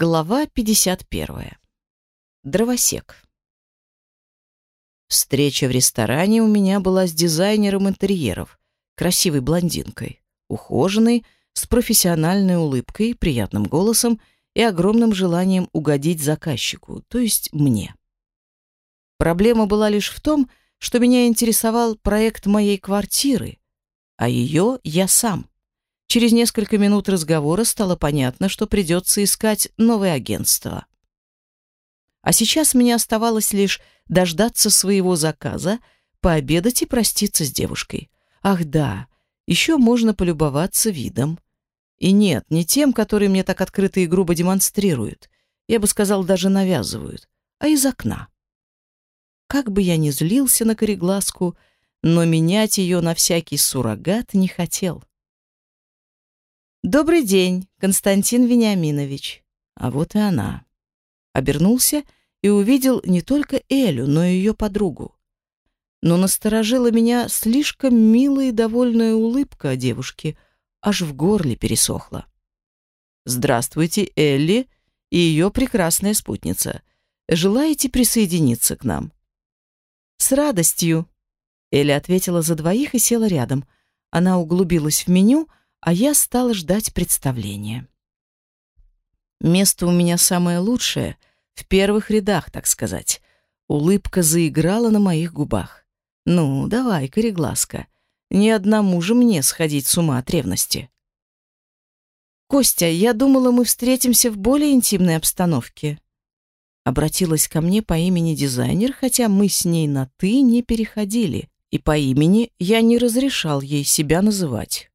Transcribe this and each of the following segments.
Глава 51. Дровосек. Встреча в ресторане у меня была с дизайнером интерьеров, красивой блондинкой, ухоженной, с профессиональной улыбкой, приятным голосом и огромным желанием угодить заказчику, то есть мне. Проблема была лишь в том, что меня интересовал проект моей квартиры, а ее я сам. Через несколько минут разговора стало понятно, что придется искать новое агентство. А сейчас мне оставалось лишь дождаться своего заказа, пообедать и проститься с девушкой. Ах да, еще можно полюбоваться видом. И нет, не тем, который мне так открыто и грубо демонстрируют, я бы сказал, даже навязывают, а из окна. Как бы я ни злился на кореглазку, но менять ее на всякий суррогат не хотел. «Добрый день, Константин Вениаминович». А вот и она. Обернулся и увидел не только Элю, но и ее подругу. Но насторожила меня слишком милая и довольная улыбка девушки, аж в горле пересохла. «Здравствуйте, Элли и ее прекрасная спутница. Желаете присоединиться к нам?» «С радостью», — Элли ответила за двоих и села рядом. Она углубилась в меню, а я стала ждать представления. Место у меня самое лучшее, в первых рядах, так сказать. Улыбка заиграла на моих губах. Ну, давай, кореглазка, ни одному же мне сходить с ума от ревности. Костя, я думала, мы встретимся в более интимной обстановке. Обратилась ко мне по имени дизайнер, хотя мы с ней на ты не переходили, и по имени я не разрешал ей себя называть.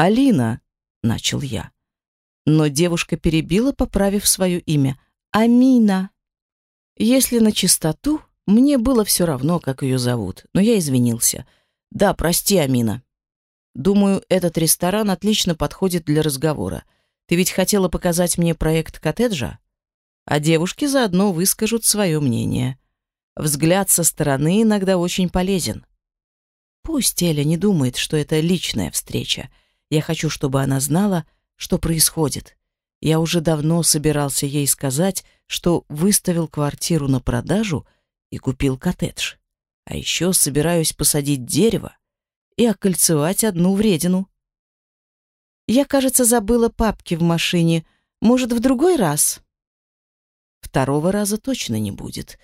«Алина», — начал я. Но девушка перебила, поправив свое имя. «Амина». Если на чистоту, мне было все равно, как ее зовут, но я извинился. «Да, прости, Амина». «Думаю, этот ресторан отлично подходит для разговора. Ты ведь хотела показать мне проект коттеджа?» А девушки заодно выскажут свое мнение. Взгляд со стороны иногда очень полезен. Пусть Эля не думает, что это личная встреча. Я хочу, чтобы она знала, что происходит. Я уже давно собирался ей сказать, что выставил квартиру на продажу и купил коттедж. А еще собираюсь посадить дерево и окольцевать одну вредину. Я, кажется, забыла папки в машине. Может, в другой раз? Второго раза точно не будет.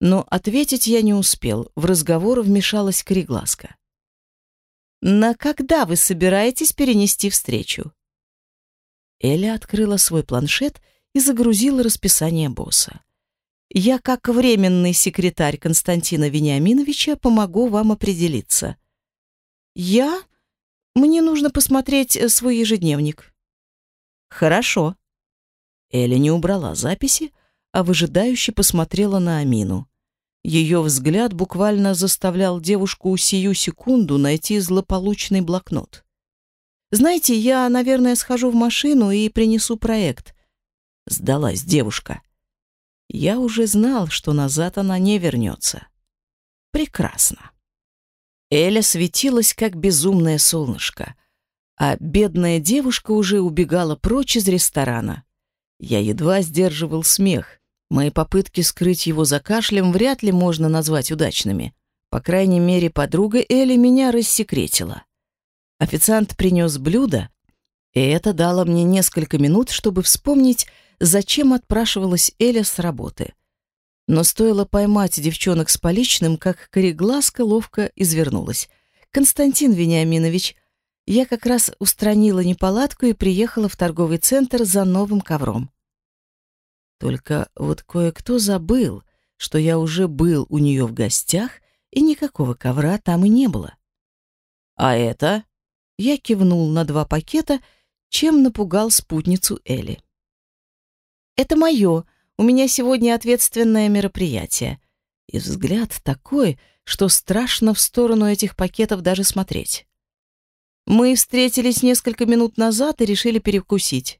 Но ответить я не успел. В разговор вмешалась Корегласка. На когда вы собираетесь перенести встречу? Эля открыла свой планшет и загрузила расписание босса. Я, как временный секретарь Константина Вениаминовича, помогу вам определиться. Я? Мне нужно посмотреть э, свой ежедневник. Хорошо. Эля не убрала записи, а выжидающе посмотрела на Амину. Ее взгляд буквально заставлял девушку сию секунду найти злополучный блокнот. «Знаете, я, наверное, схожу в машину и принесу проект». Сдалась девушка. Я уже знал, что назад она не вернется. Прекрасно. Эля светилась, как безумное солнышко, а бедная девушка уже убегала прочь из ресторана. Я едва сдерживал смех. Мои попытки скрыть его за кашлем вряд ли можно назвать удачными. По крайней мере, подруга Элли меня рассекретила. Официант принес блюдо, и это дало мне несколько минут, чтобы вспомнить, зачем отпрашивалась Эля с работы. Но стоило поймать девчонок с поличным, как кореглазка ловко извернулась. «Константин Вениаминович, я как раз устранила неполадку и приехала в торговый центр за новым ковром. Только вот кое-кто забыл, что я уже был у нее в гостях, и никакого ковра там и не было. А это? Я кивнул на два пакета, чем напугал спутницу Элли. Это мое. У меня сегодня ответственное мероприятие. И взгляд такой, что страшно в сторону этих пакетов даже смотреть. Мы встретились несколько минут назад и решили перекусить.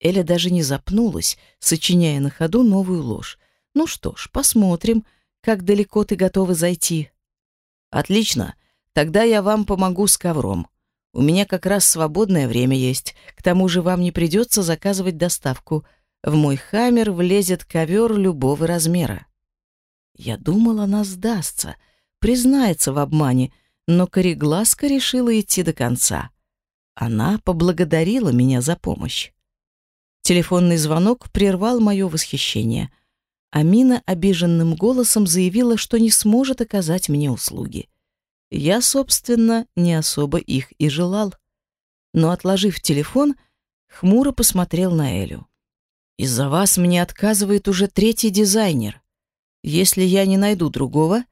Эля даже не запнулась, сочиняя на ходу новую ложь. «Ну что ж, посмотрим, как далеко ты готова зайти». «Отлично. Тогда я вам помогу с ковром. У меня как раз свободное время есть. К тому же вам не придется заказывать доставку. В мой хаммер влезет ковер любого размера. Я думала, она сдастся, признается в обмане, но Корегласка решила идти до конца. Она поблагодарила меня за помощь. Телефонный звонок прервал мое восхищение. Амина обиженным голосом заявила, что не сможет оказать мне услуги. Я, собственно, не особо их и желал. Но, отложив телефон, хмуро посмотрел на Элю. «Из-за вас мне отказывает уже третий дизайнер. Если я не найду другого,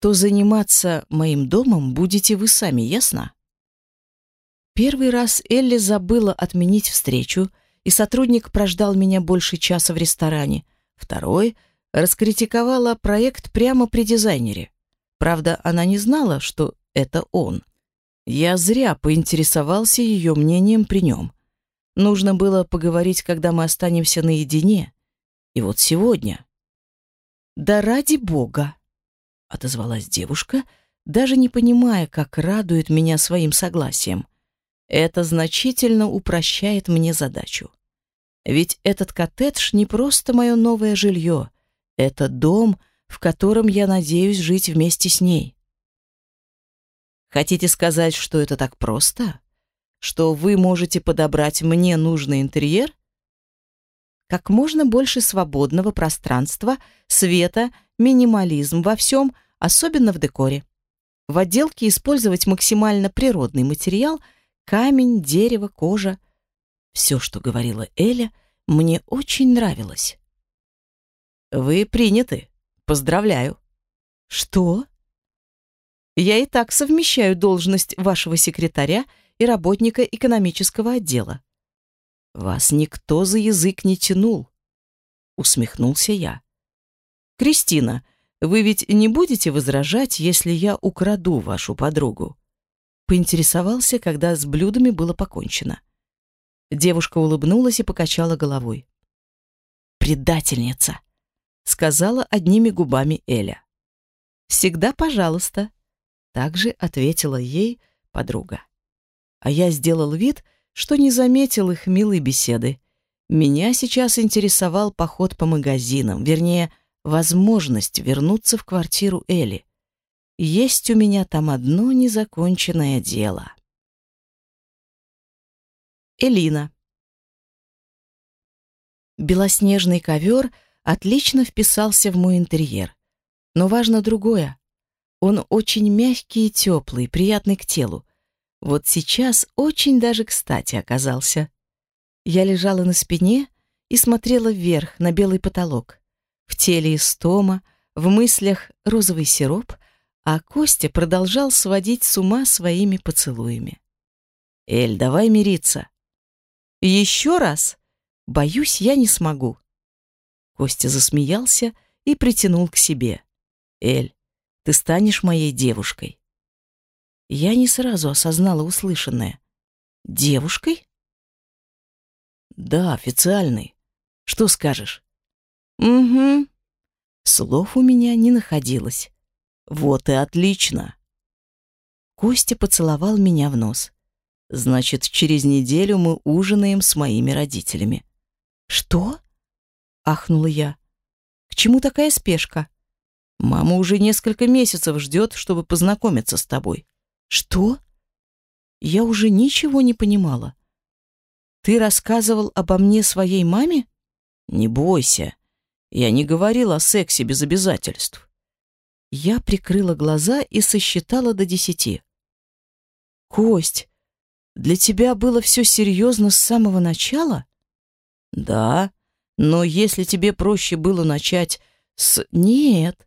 то заниматься моим домом будете вы сами, ясно?» Первый раз Элли забыла отменить встречу, и сотрудник прождал меня больше часа в ресторане. Второй раскритиковала проект прямо при дизайнере. Правда, она не знала, что это он. Я зря поинтересовался ее мнением при нем. Нужно было поговорить, когда мы останемся наедине. И вот сегодня. «Да ради бога!» — отозвалась девушка, даже не понимая, как радует меня своим согласием. Это значительно упрощает мне задачу. Ведь этот коттедж не просто мое новое жилье. Это дом — в котором я надеюсь жить вместе с ней. Хотите сказать, что это так просто? Что вы можете подобрать мне нужный интерьер? Как можно больше свободного пространства, света, минимализм во всем, особенно в декоре. В отделке использовать максимально природный материал – камень, дерево, кожа. Все, что говорила Эля, мне очень нравилось. «Вы приняты», Поздравляю. Что? Я и так совмещаю должность вашего секретаря и работника экономического отдела. Вас никто за язык не тянул, усмехнулся я. Кристина, вы ведь не будете возражать, если я украду вашу подругу? Поинтересовался, когда с блюдами было покончено. Девушка улыбнулась и покачала головой. Предательница сказала одними губами Эля. Всегда, пожалуйста, также ответила ей подруга. А я сделал вид, что не заметил их милой беседы. Меня сейчас интересовал поход по магазинам, вернее, возможность вернуться в квартиру Эли. Есть у меня там одно незаконченное дело. Элина. Белоснежный ковер — отлично вписался в мой интерьер. Но важно другое. Он очень мягкий и теплый, приятный к телу. Вот сейчас очень даже кстати оказался. Я лежала на спине и смотрела вверх на белый потолок. В теле истома, в мыслях розовый сироп, а Костя продолжал сводить с ума своими поцелуями. «Эль, давай мириться». «Еще раз? Боюсь, я не смогу». Костя засмеялся и притянул к себе. «Эль, ты станешь моей девушкой». Я не сразу осознала услышанное. «Девушкой?» «Да, официальной. Что скажешь?» «Угу». Слов у меня не находилось. «Вот и отлично». Костя поцеловал меня в нос. «Значит, через неделю мы ужинаем с моими родителями». «Что?» ахнула я. К чему такая спешка? Мама уже несколько месяцев ждет, чтобы познакомиться с тобой. Что? Я уже ничего не понимала. Ты рассказывал обо мне своей маме? Не бойся. Я не говорил о сексе без обязательств. Я прикрыла глаза и сосчитала до десяти. Кость, для тебя было все серьезно с самого начала? Да, но если тебе проще было начать с «нет»,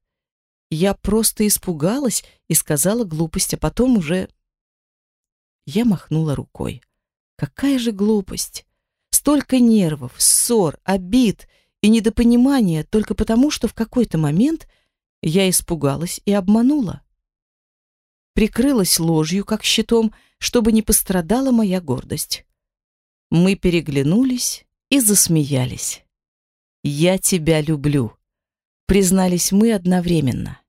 я просто испугалась и сказала глупость, а потом уже... Я махнула рукой. Какая же глупость! Столько нервов, ссор, обид и недопонимания только потому, что в какой-то момент я испугалась и обманула. Прикрылась ложью, как щитом, чтобы не пострадала моя гордость. Мы переглянулись и засмеялись. «Я тебя люблю», — признались мы одновременно.